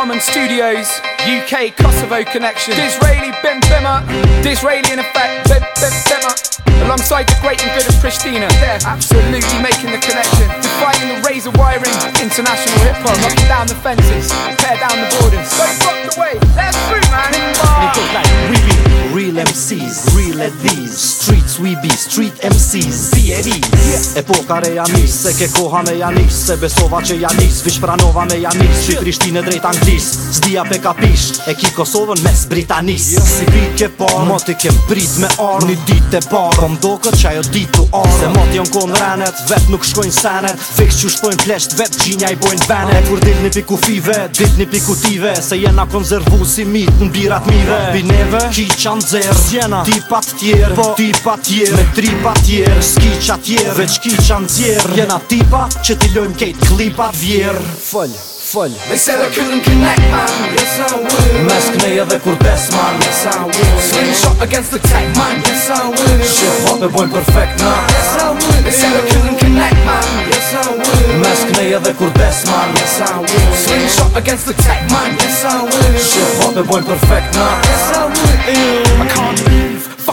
Common Studios, UK Kosovo connection. Disraeli Ben Bemmer, Disraeli in effect, Ben Ben Bemmer. Alongside the great and good of Christina, they're absolutely making the connection. Defining the razor wiring, international hip hop, up and down the fences, tear down the borders. Don't the way, let's through, man. And you like we be real MCs, real tell these Streets we be street MCs Pieri yeah. Epoka re janis Se ke koha me janis Se besova që janis Vish pranova me janis yeah. e drejt anglis Zdia pe kapish E ki Kosovën mes Britanis yeah. Si bi ke par Mot i kem prit me ar Një dit e par Kom po do këtë që ajo dit u ar Se mot ti jon kon renet Vet nuk shkojnë senet Fix që shpojnë plesht Vet gjinja i bojnë venet E kur dit një piku five Dit një piku tive Se jena konzervu si mit në birat mive Bineve Ki qanë zer Sjena Tipat tjerë Po tipa të tjerë Me tripa pa të tjerë Ski qa të tjerë Veç ki në tjerë Jena tipa që ti lojmë kejt klipa të vjerë Fëll, fëll They said I couldn't connect man Yes I would Mes këneja dhe kur des man Yes I would Swing shot against the tank man Yes I would Shit hot dhe bojnë perfect na Yes I would They said I couldn't connect man Yes I would Mes këneja dhe kur des man Yes I would Swing shot against the tank man Yes I would Shit hot dhe bojnë perfect na Yes I would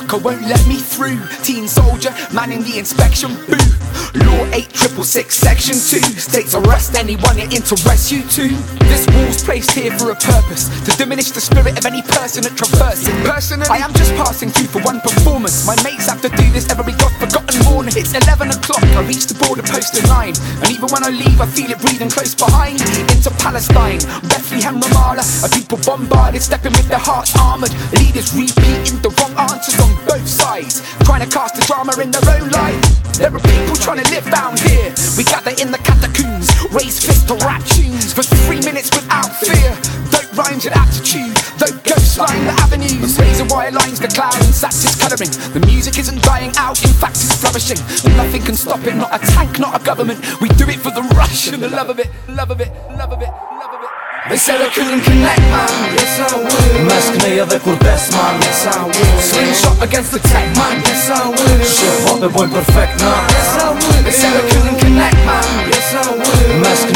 Cause won't let me through. Teen soldier, man in the inspection booth. Law 8666 section 2 States arrest anyone it interests you to. This wall's placed here for a purpose To diminish the spirit of any person that traverses Personally, I am just passing through for one performance My mates have to do this every godforgotten rotten morning, it's 11 o'clock. I reach the border post in line, and even when I leave, I feel it breathing close behind. Into Palestine, Bethlehem, Ramallah, a people bombarded, stepping with their hearts armored. Leaders repeating the wrong answers on both sides, trying to cast the drama in their own life. There are people trying to live down here. We gather in the catacombs, raise fists to rap tunes for tube. Though ghosts line the avenues, razor wire lines the clouds, that's its colouring. The music isn't dying out, in fact, it's flourishing. Nothing can stop it, not a tank, not a government. We do it for the rush and the love of it, love of it, love of it, love of it. They said I couldn't connect, man. Yes, I would. Mask me of the best, man. Yes, I would. Slingshot against the tech, man. Yes, I would. Shit, pop the boy, perfect, man. Yes, I would. They said I couldn't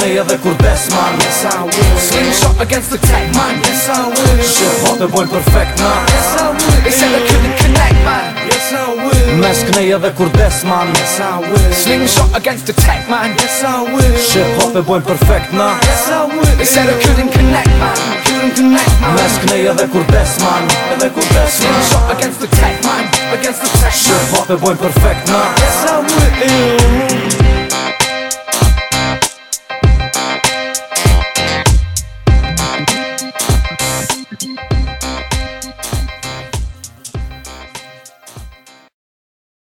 me edhe kur man Yes I will Slim shot against the tech man Yes I will Shit hot e bojn perfect na Yes I will E se dhe kynë connect man Yes I will Mes kënej edhe kur man Yes I will Slim shot against the tech man Yes I will Shit hot e bojn perfect na Yes I will E se dhe kynë connect man Kynë connect man Mes kënej edhe kur man Edhe kur shot against the tech man Against the tech man Shit hot e perfect na Yes I will